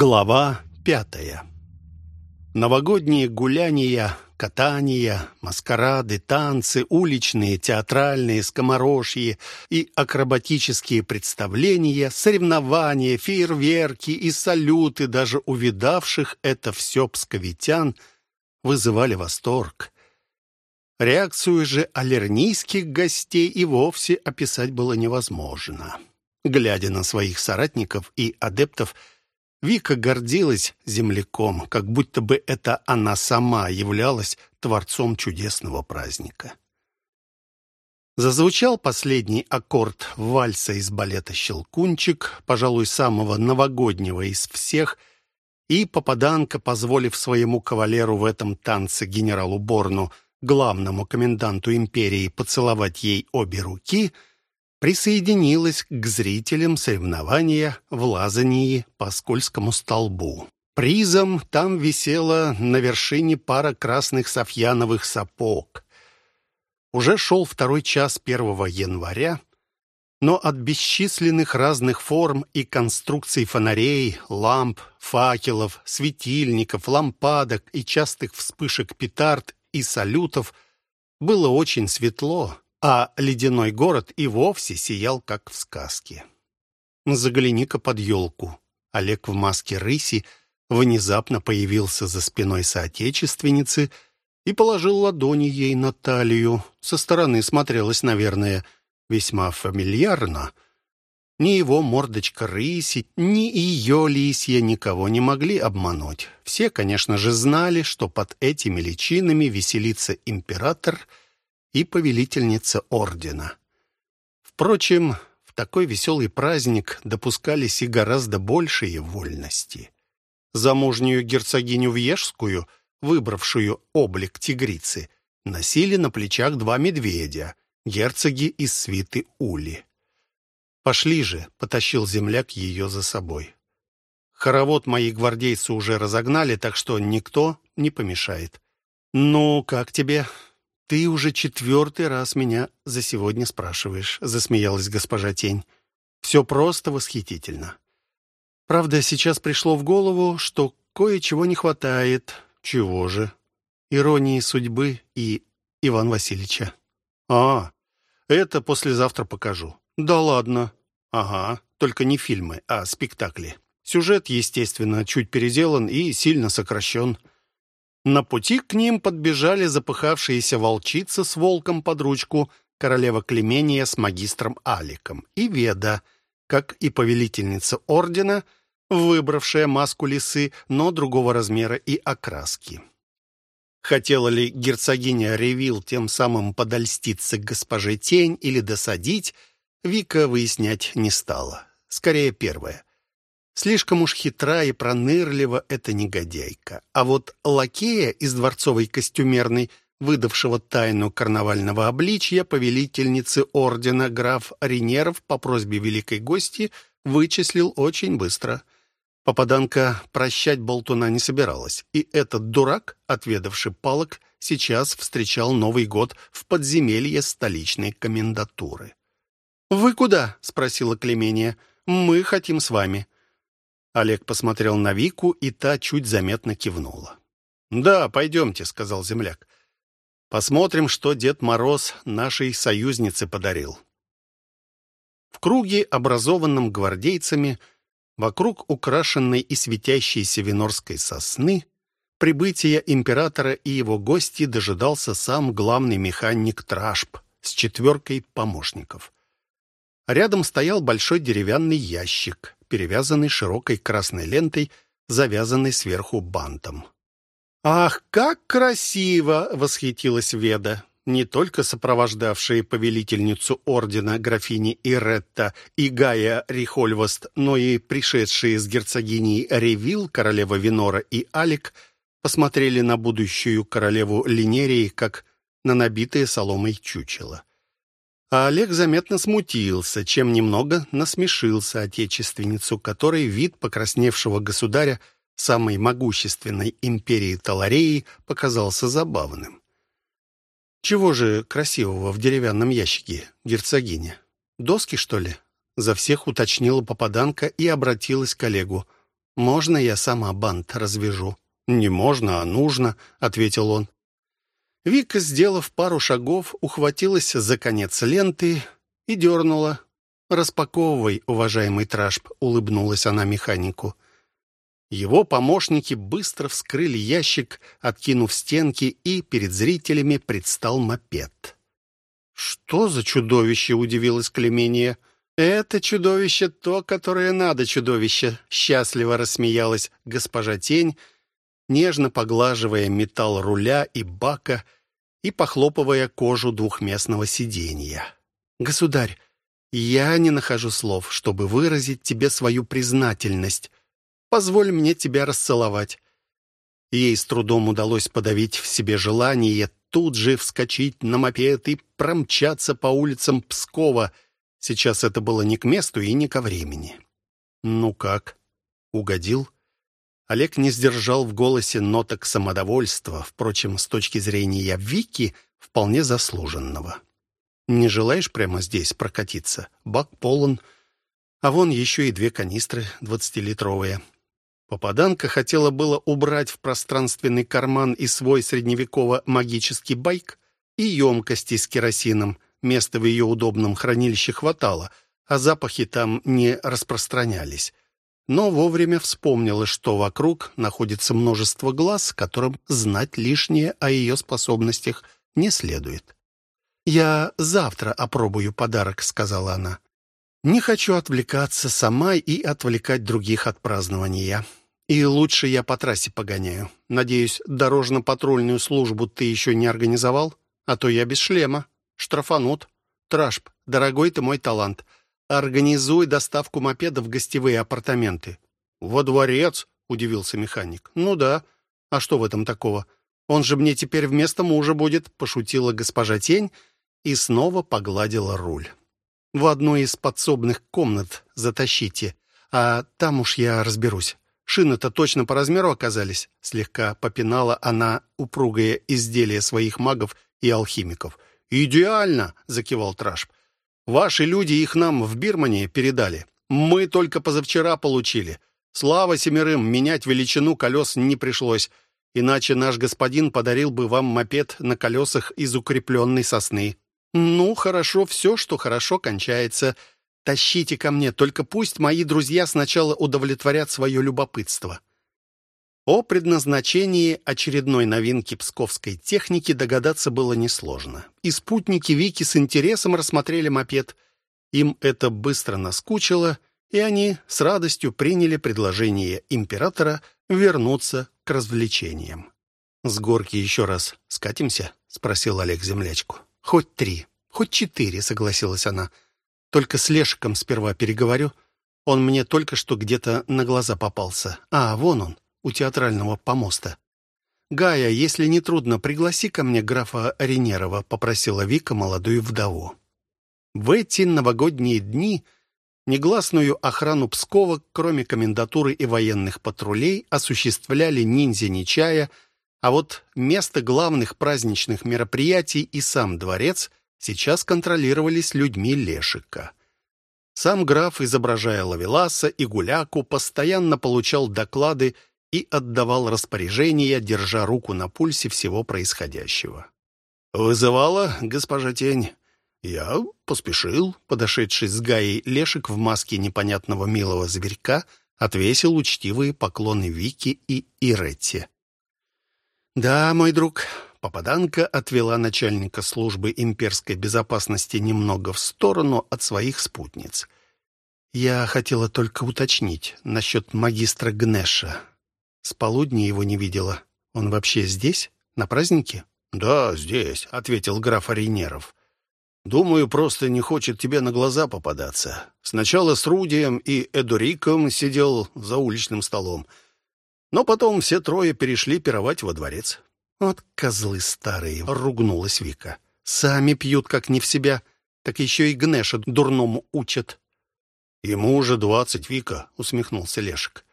Глава пятая. Новогодние гуляния, катания, маскарады, танцы, уличные, театральные, скоморожьи и акробатические представления, соревнования, фейерверки и салюты даже увидавших это все псковитян вызывали восторг. Реакцию же аллернийских гостей и вовсе описать было невозможно. Глядя на своих соратников и адептов, Вика гордилась земляком, как будто бы это она сама являлась творцом чудесного праздника. Зазвучал последний аккорд вальса из балета «Щелкунчик», пожалуй, самого новогоднего из всех, и попаданка, позволив своему кавалеру в этом танце генералу Борну, главному коменданту империи, поцеловать ей обе руки — присоединилась к зрителям соревнования в лазании по скользкому столбу. Призом там висела на вершине пара красных софьяновых сапог. Уже шел второй час 1 января, но от бесчисленных разных форм и конструкций фонарей, ламп, факелов, светильников, лампадок и частых вспышек петард и салютов было очень светло, а ледяной город и вовсе сиял, как в сказке. Загляни-ка под елку. Олег в маске рыси внезапно появился за спиной соотечественницы и положил ладони ей на талию. Со стороны смотрелось, наверное, весьма фамильярно. Ни его мордочка рыси, ни ее лисья никого не могли обмануть. Все, конечно же, знали, что под этими личинами веселится император — и повелительница ордена. Впрочем, в такой веселый праздник допускались и гораздо большие вольности. Замужнюю герцогиню Вьежскую, выбравшую облик тигрицы, носили на плечах два медведя, герцоги из свиты Ули. «Пошли же», — потащил земляк ее за собой. Хоровод мои гвардейцы уже разогнали, так что никто не помешает. «Ну, как тебе?» «Ты уже четвертый раз меня за сегодня спрашиваешь», — засмеялась госпожа Тень. «Все просто восхитительно. Правда, сейчас пришло в голову, что кое-чего не хватает. Чего же? Иронии судьбы и Иван Васильевича. А, это послезавтра покажу. Да ладно. Ага, только не фильмы, а спектакли. Сюжет, естественно, чуть переделан и сильно сокращен. На пути к ним подбежали запыхавшиеся волчица с волком под ручку, королева Клемения с магистром Аликом и Веда, как и повелительница ордена, выбравшая маску лисы, но другого размера и окраски. Хотела ли герцогиня Ревил тем самым подольститься к госпоже Тень или досадить, Вика выяснять не стала. Скорее, первое. Слишком уж хитра и пронырлива эта негодяйка. А вот лакея из дворцовой костюмерной, выдавшего тайну карнавального обличья, повелительницы ордена граф Ренеров по просьбе великой гости вычислил очень быстро. Попаданка прощать болтуна не собиралась, и этот дурак, отведавший палок, сейчас встречал Новый год в подземелье столичной комендатуры. «Вы куда?» — спросила Клемения. «Мы хотим с вами». Олег посмотрел на Вику, и та чуть заметно кивнула. «Да, пойдемте», — сказал земляк. «Посмотрим, что Дед Мороз нашей союзнице подарил». В круге, образованном гвардейцами, вокруг украшенной и светящейся винорской сосны, прибытия императора и его гости дожидался сам главный механик Трашп с четверкой помощников. Рядом стоял большой деревянный ящик — перевязанный широкой красной лентой, завязанной сверху бантом. «Ах, как красиво!» — восхитилась Веда. Не только сопровождавшие повелительницу ордена графини Иретта и Гая Рихольвост, но и пришедшие с герцогиней Ревил, королева Винора и Алик, посмотрели на будущую королеву Линерии, как на набитое соломой чучело. А Олег заметно смутился, чем немного насмешился отечественницу, которой вид покрасневшего государя самой могущественной империи Талареи показался забавным. «Чего же красивого в деревянном ящике, герцогиня? Доски, что ли?» За всех уточнила попаданка и обратилась к Олегу. «Можно я сама бант развяжу?» «Не можно, а нужно», — ответил он. Вика, сделав пару шагов, ухватилась за конец ленты и дернула. «Распаковывай, уважаемый Трашп», — улыбнулась она механику. Его помощники быстро вскрыли ящик, откинув стенки, и перед зрителями предстал мопед. «Что за чудовище?» — удивилась Клемения. «Это чудовище то, которое надо чудовище», — счастливо рассмеялась госпожа Тень, нежно поглаживая металл руля и бака и похлопывая кожу двухместного сиденья. «Государь, я не нахожу слов, чтобы выразить тебе свою признательность. Позволь мне тебя расцеловать». Ей с трудом удалось подавить в себе желание тут же вскочить на мопед и промчаться по улицам Пскова. Сейчас это было не к месту и не ко времени. «Ну как? Угодил?» Олег не сдержал в голосе ноток самодовольства, впрочем, с точки зрения Вики, вполне заслуженного. «Не желаешь прямо здесь прокатиться? Бак полон, а вон еще и две канистры двадцатилитровые». Попаданка хотела было убрать в пространственный карман и свой средневеково-магический байк, и емкости с керосином. Места в ее удобном хранилище хватало, а запахи там не распространялись но вовремя вспомнила, что вокруг находится множество глаз, которым знать лишнее о ее способностях не следует. «Я завтра опробую подарок», — сказала она. «Не хочу отвлекаться сама и отвлекать других от празднования. И лучше я по трассе погоняю. Надеюсь, дорожно-патрульную службу ты еще не организовал? А то я без шлема. Штрафанут. Трашп, дорогой ты мой талант. Организуй доставку мопеда в гостевые апартаменты. Во дворец, удивился механик. Ну да. А что в этом такого? Он же мне теперь вместо мужа будет, пошутила госпожа Тень и снова погладила руль. В одну из подсобных комнат затащите, а там уж я разберусь. Шины-то точно по размеру оказались, слегка попинала она упругое изделие своих магов и алхимиков. «Идеально!» — закивал Трашп. Ваши люди их нам в Бирмане передали. Мы только позавчера получили. Слава семерым, менять величину колес не пришлось, иначе наш господин подарил бы вам мопед на колесах из укрепленной сосны. Ну, хорошо, все, что хорошо, кончается. Тащите ко мне, только пусть мои друзья сначала удовлетворят свое любопытство. О предназначении очередной новинки псковской техники догадаться было несложно. И спутники Вики с интересом рассмотрели мопед. Им это быстро наскучило, и они с радостью приняли предложение императора вернуться к развлечениям. «С горки еще раз скатимся?» — спросил Олег землячку. «Хоть три, хоть четыре», — согласилась она. «Только с Лешиком сперва переговорю. Он мне только что где-то на глаза попался. А, вон он» у театрального помоста. «Гая, если не трудно, пригласи ко мне графа Ренерова», — попросила Вика молодую вдову. В эти новогодние дни негласную охрану Пскова, кроме комендатуры и военных патрулей, осуществляли ниндзя Нечая, а вот место главных праздничных мероприятий и сам дворец сейчас контролировались людьми Лешика. Сам граф, изображая Лавеласа и Гуляку, постоянно получал доклады и отдавал распоряжения, держа руку на пульсе всего происходящего. «Вызывала госпожа Тень?» «Я поспешил», — подошедший с Гаей Лешек в маске непонятного милого зверька отвесил учтивые поклоны Вики и Иретте. «Да, мой друг», — попаданка отвела начальника службы имперской безопасности немного в сторону от своих спутниц. «Я хотела только уточнить насчет магистра Гнеша. С полудня его не видела. Он вообще здесь? На празднике? «Да, здесь», — ответил граф Аринеров. «Думаю, просто не хочет тебе на глаза попадаться. Сначала с Рудием и Эдуриком сидел за уличным столом. Но потом все трое перешли пировать во дворец». «Вот козлы старые!» — ругнулась Вика. «Сами пьют, как не в себя, так еще и Гнеша дурному учат». «Ему уже двадцать, Вика», — усмехнулся Лешек.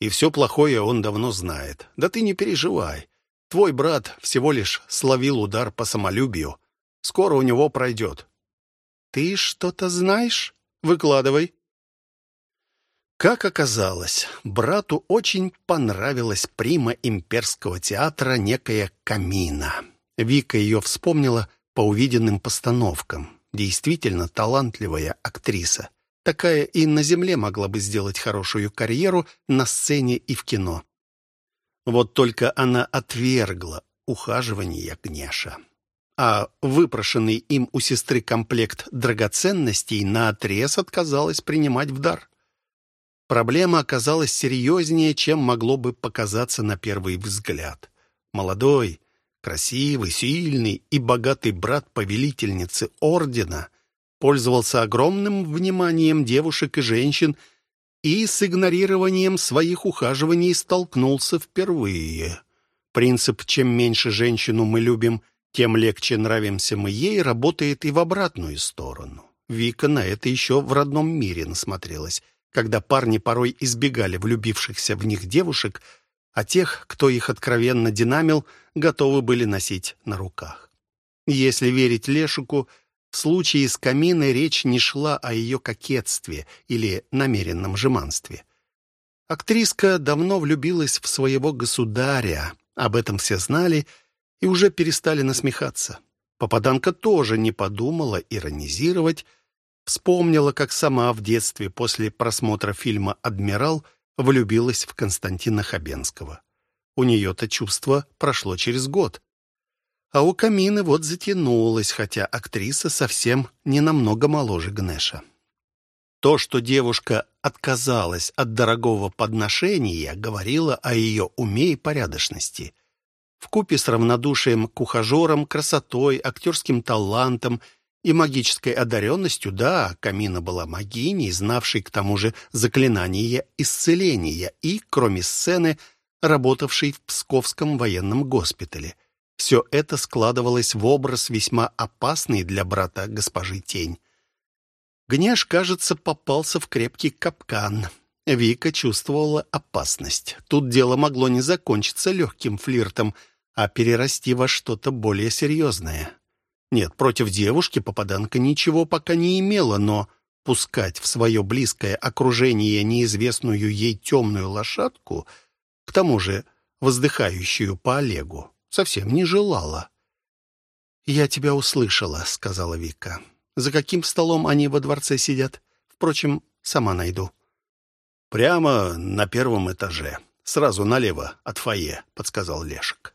И все плохое он давно знает. Да ты не переживай. Твой брат всего лишь словил удар по самолюбию. Скоро у него пройдет. Ты что-то знаешь? Выкладывай. Как оказалось, брату очень понравилась прима имперского театра некая Камина. Вика ее вспомнила по увиденным постановкам. Действительно талантливая актриса. Такая и на земле могла бы сделать хорошую карьеру на сцене и в кино. Вот только она отвергла ухаживание Гнеша. А выпрошенный им у сестры комплект драгоценностей наотрез отказалась принимать в дар. Проблема оказалась серьезнее, чем могло бы показаться на первый взгляд. Молодой, красивый, сильный и богатый брат повелительницы ордена пользовался огромным вниманием девушек и женщин и с игнорированием своих ухаживаний столкнулся впервые. Принцип «чем меньше женщину мы любим, тем легче нравимся мы ей» работает и в обратную сторону. Вика на это еще в родном мире насмотрелась – когда парни порой избегали влюбившихся в них девушек, а тех, кто их откровенно динамил, готовы были носить на руках. Если верить Лешику, в случае с Каминой речь не шла о ее кокетстве или намеренном жеманстве. Актриска давно влюбилась в своего государя, об этом все знали и уже перестали насмехаться. Попаданка тоже не подумала иронизировать, Вспомнила, как сама в детстве после просмотра фильма «Адмирал» влюбилась в Константина Хабенского. У нее-то чувство прошло через год. А у Камины вот затянулось, хотя актриса совсем не намного моложе Гнеша. То, что девушка отказалась от дорогого подношения, говорило о ее уме и порядочности. Вкупе с равнодушием к ухажерам, красотой, актерским талантом – и магической одаренностью, да, Камина была магиней, знавшей к тому же заклинание исцеления и, кроме сцены, работавшей в Псковском военном госпитале. Все это складывалось в образ весьма опасный для брата госпожи Тень. Гнеш, кажется, попался в крепкий капкан. Вика чувствовала опасность. Тут дело могло не закончиться легким флиртом, а перерасти во что-то более серьезное. Нет, против девушки попаданка ничего пока не имела, но пускать в свое близкое окружение неизвестную ей темную лошадку, к тому же воздыхающую по Олегу, совсем не желала. «Я тебя услышала», — сказала Вика. «За каким столом они во дворце сидят? Впрочем, сама найду». «Прямо на первом этаже, сразу налево от фойе», — подсказал Лешек.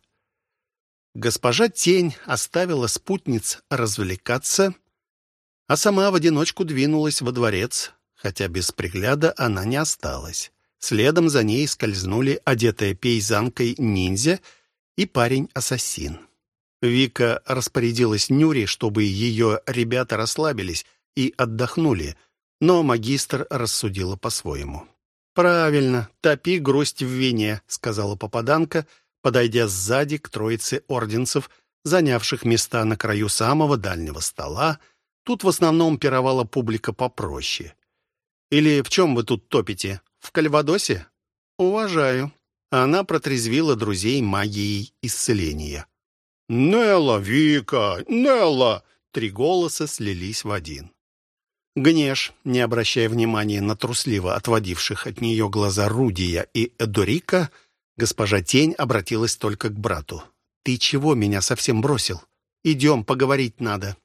Госпожа Тень оставила спутниц развлекаться, а сама в одиночку двинулась во дворец, хотя без пригляда она не осталась. Следом за ней скользнули одетая пейзанкой ниндзя и парень-ассасин. Вика распорядилась Нюре, чтобы ее ребята расслабились и отдохнули, но магистр рассудила по-своему. «Правильно, топи грусть в вине», — сказала попаданка — подойдя сзади к троице орденцев, занявших места на краю самого дальнего стола, тут в основном пировала публика попроще. «Или в чем вы тут топите? В Кальвадосе?» «Уважаю». Она протрезвила друзей магией исцеления. «Нелла, Вика! Нелла!» Три голоса слились в один. Гнеш, не обращая внимания на трусливо отводивших от нее глаза Рудия и Эдорика, Госпожа Тень обратилась только к брату. «Ты чего меня совсем бросил? Идем, поговорить надо».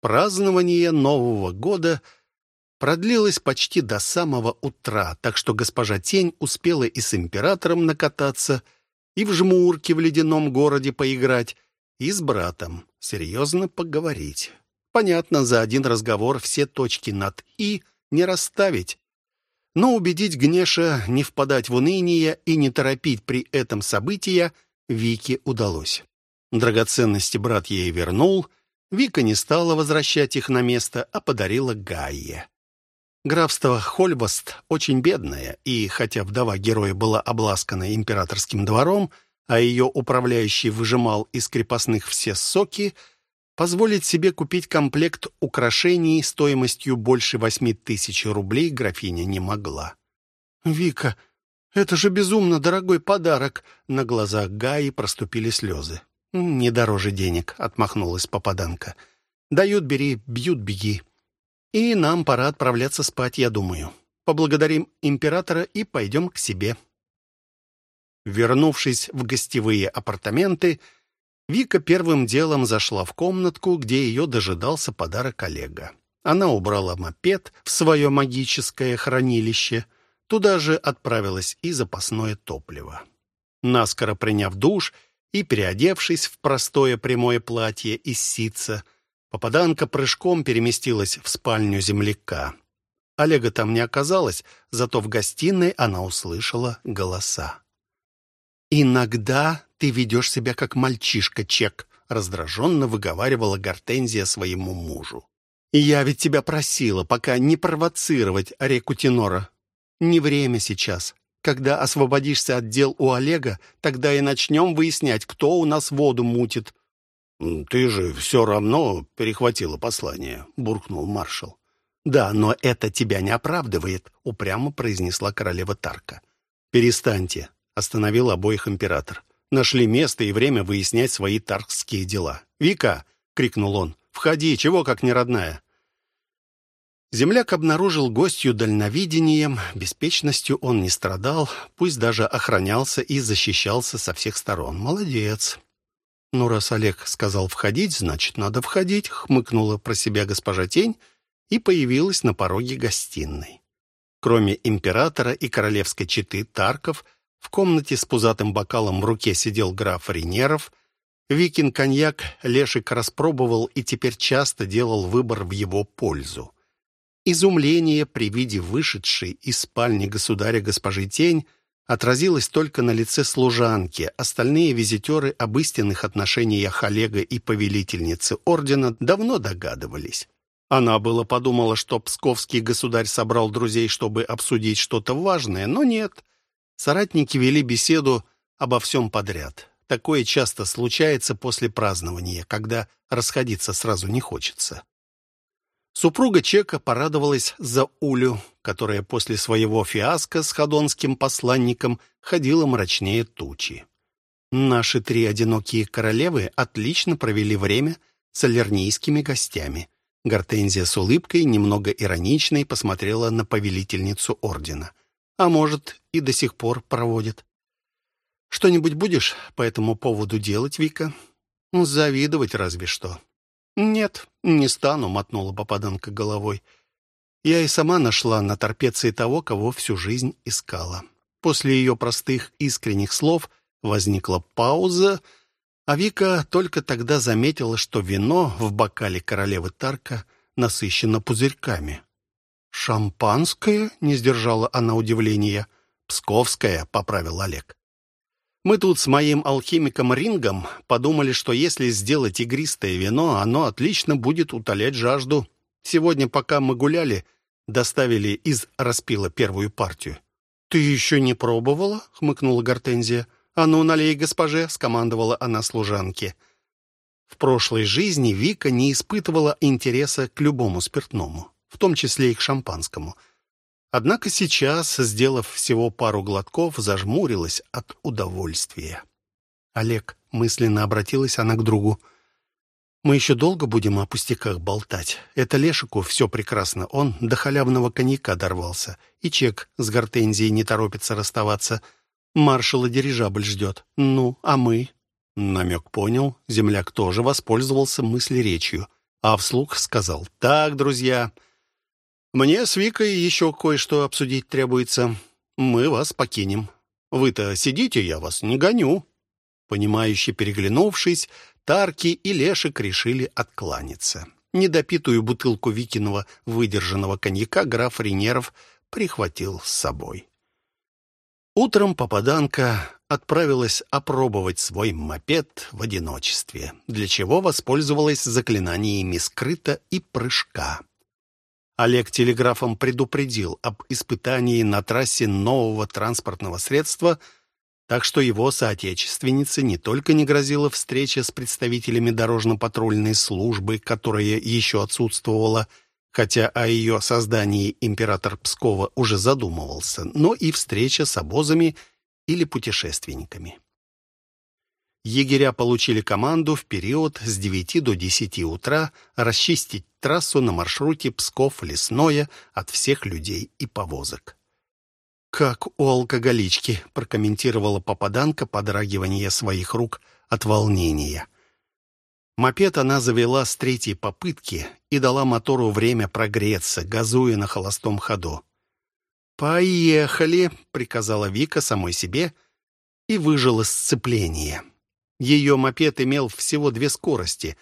Празднование Нового года продлилось почти до самого утра, так что госпожа Тень успела и с императором накататься, и в жмурке в ледяном городе поиграть, и с братом серьезно поговорить. Понятно, за один разговор все точки над «и» не расставить, но убедить Гнеша не впадать в уныние и не торопить при этом события Вике удалось. Драгоценности брат ей вернул, Вика не стала возвращать их на место, а подарила Гайе. Графство Хольбаст очень бедное, и хотя вдова героя была обласкана императорским двором, а ее управляющий выжимал из крепостных все соки — Позволить себе купить комплект украшений стоимостью больше восьми тысяч рублей графиня не могла. «Вика, это же безумно дорогой подарок!» На глазах Гаи проступили слезы. «Не дороже денег», — отмахнулась попаданка. «Дают — бери, бьют — беги. И нам пора отправляться спать, я думаю. поблагодарим императора и пойдем к себе». Вернувшись в гостевые апартаменты, Вика первым делом зашла в комнатку, где ее дожидался подарок Олега. Она убрала мопед в свое магическое хранилище. Туда же отправилась и запасное топливо. Наскоро приняв душ и переодевшись в простое прямое платье из ситца, попаданка прыжком переместилась в спальню земляка. Олега там не оказалось, зато в гостиной она услышала голоса. «Иногда ты ведешь себя как мальчишка, Чек», — раздраженно выговаривала Гортензия своему мужу. «Я ведь тебя просила пока не провоцировать реку Тенора. Не время сейчас. Когда освободишься от дел у Олега, тогда и начнем выяснять, кто у нас воду мутит». «Ты же все равно перехватила послание», — буркнул маршал. «Да, но это тебя не оправдывает», — упрямо произнесла королева Тарка. «Перестаньте», — остановил обоих император. Нашли место и время выяснять свои таркские дела. «Вика!» — крикнул он. «Входи, чего как не родная?» Земляк обнаружил гостью дальновидением, беспечностью он не страдал, пусть даже охранялся и защищался со всех сторон. Молодец. «Ну, раз Олег сказал входить, значит, надо входить», — хмыкнула про себя госпожа Тень и появилась на пороге гостиной. Кроме императора и королевской четы Тарков, в комнате с пузатым бокалом в руке сидел граф Ренеров. Викин коньяк Лешик распробовал и теперь часто делал выбор в его пользу. Изумление при виде вышедшей из спальни государя госпожи Тень отразилось только на лице служанки. Остальные визитеры об истинных отношениях Олега и повелительницы ордена давно догадывались. Она было подумала, что псковский государь собрал друзей, чтобы обсудить что-то важное, но нет. Соратники вели беседу обо всем подряд. Такое часто случается после празднования, когда расходиться сразу не хочется. Супруга Чека порадовалась за Улю, которая после своего фиаско с ходонским посланником ходила мрачнее тучи. Наши три одинокие королевы отлично провели время с алернийскими гостями. Гортензия с улыбкой, немного ироничной, посмотрела на повелительницу ордена. А может, и до сих пор проводит. Что-нибудь будешь по этому поводу делать, Вика? Завидовать разве что. «Нет, не стану», — мотнула попаданка головой. Я и сама нашла на торпеции того, кого всю жизнь искала. После ее простых, искренних слов возникла пауза, а Вика только тогда заметила, что вино в бокале королевы Тарка насыщено пузырьками. «Шампанское?» — не сдержала она удивления. «Псковское», — поправил Олег. Мы тут с моим алхимиком Рингом подумали, что если сделать игристое вино, оно отлично будет утолять жажду. Сегодня, пока мы гуляли, доставили из распила первую партию. «Ты еще не пробовала?» — хмыкнула Гортензия. «А ну, налей госпоже!» — скомандовала она служанке. В прошлой жизни Вика не испытывала интереса к любому спиртному, в том числе и к шампанскому — Однако сейчас, сделав всего пару глотков, зажмурилась от удовольствия. «Олег», — мысленно обратилась она к другу, — «мы еще долго будем о пустяках болтать. Это Лешику все прекрасно. Он до халявного коньяка дорвался. И чек с гортензией не торопится расставаться. Маршала дирижабль ждет. Ну, а мы?» Намек понял. Земляк тоже воспользовался мыслеречью. А вслух сказал, «Так, друзья...» Мне с Викой еще кое-что обсудить требуется. Мы вас покинем. Вы-то сидите, я вас не гоню». Понимающе переглянувшись, Тарки и Лешик решили откланяться. Недопитую бутылку Викиного выдержанного коньяка граф Ренеров прихватил с собой. Утром попаданка отправилась опробовать свой мопед в одиночестве, для чего воспользовалась заклинаниями скрыта и прыжка. Олег телеграфом предупредил об испытании на трассе нового транспортного средства, так что его соотечественнице не только не грозила встреча с представителями дорожно-патрульной службы, которая еще отсутствовала, хотя о ее создании император Пскова уже задумывался, но и встреча с обозами или путешественниками. Егеря получили команду в период с 9 до 10 утра расчистить трассу на маршруте Псков-Лесное от всех людей и повозок. «Как у алкоголички», — прокомментировала попаданка подрагивание своих рук от волнения. Мопед она завела с третьей попытки и дала мотору время прогреться, газуя на холостом ходу. «Поехали!» — приказала Вика самой себе и выжила сцепление. Ее мопед имел всего две скорости,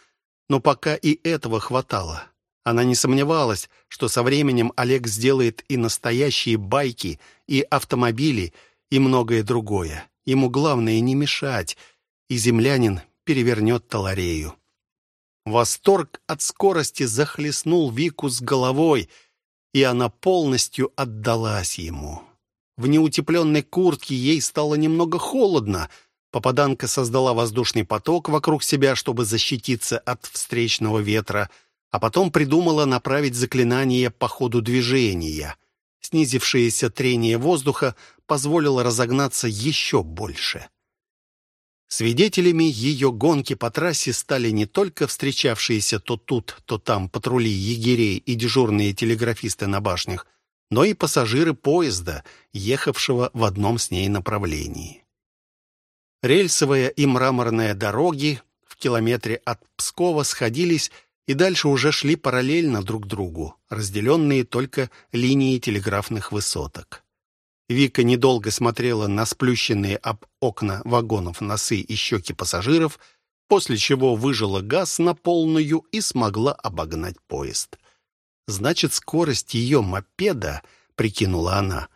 но пока и этого хватало. Она не сомневалась, что со временем Олег сделает и настоящие байки, и автомобили, и многое другое. Ему главное не мешать, и землянин перевернет Таларею. Восторг от скорости захлестнул Вику с головой — и она полностью отдалась ему. В неутепленной куртке ей стало немного холодно. Попаданка создала воздушный поток вокруг себя, чтобы защититься от встречного ветра, а потом придумала направить заклинание по ходу движения. Снизившееся трение воздуха позволило разогнаться еще больше. Свидетелями ее гонки по трассе стали не только встречавшиеся то тут, то там патрули егерей и дежурные телеграфисты на башнях, но и пассажиры поезда, ехавшего в одном с ней направлении. Рельсовая и мраморная дороги в километре от Пскова сходились и дальше уже шли параллельно друг другу, разделенные только линией телеграфных высоток. Вика недолго смотрела на сплющенные об окна вагонов носы и щеки пассажиров, после чего выжила газ на полную и смогла обогнать поезд. Значит, скорость ее мопеда, прикинула она,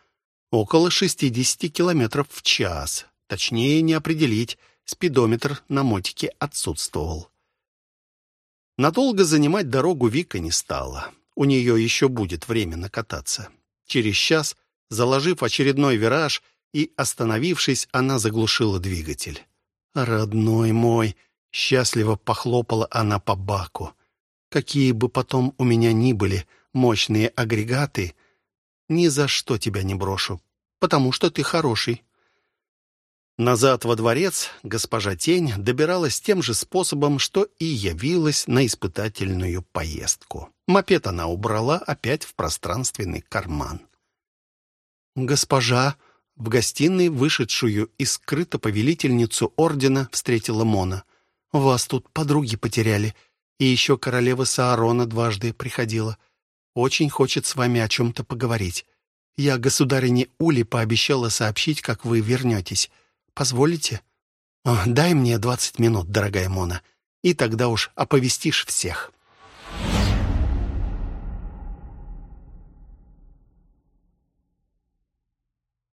около 60 километров в час. Точнее не определить, спидометр на мотике отсутствовал. Надолго занимать дорогу Вика не стала. У нее еще будет время накататься. Через час Заложив очередной вираж и остановившись, она заглушила двигатель. «Родной мой!» — счастливо похлопала она по баку. «Какие бы потом у меня ни были мощные агрегаты, ни за что тебя не брошу, потому что ты хороший». Назад во дворец госпожа Тень добиралась тем же способом, что и явилась на испытательную поездку. Мопед она убрала опять в пространственный карман. «Госпожа!» В гостиной вышедшую из скрыто повелительницу ордена встретила Мона. «Вас тут подруги потеряли, и еще королева Саарона дважды приходила. Очень хочет с вами о чем-то поговорить. Я государине Ули пообещала сообщить, как вы вернетесь. Позволите?» «Дай мне двадцать минут, дорогая Мона, и тогда уж оповестишь всех».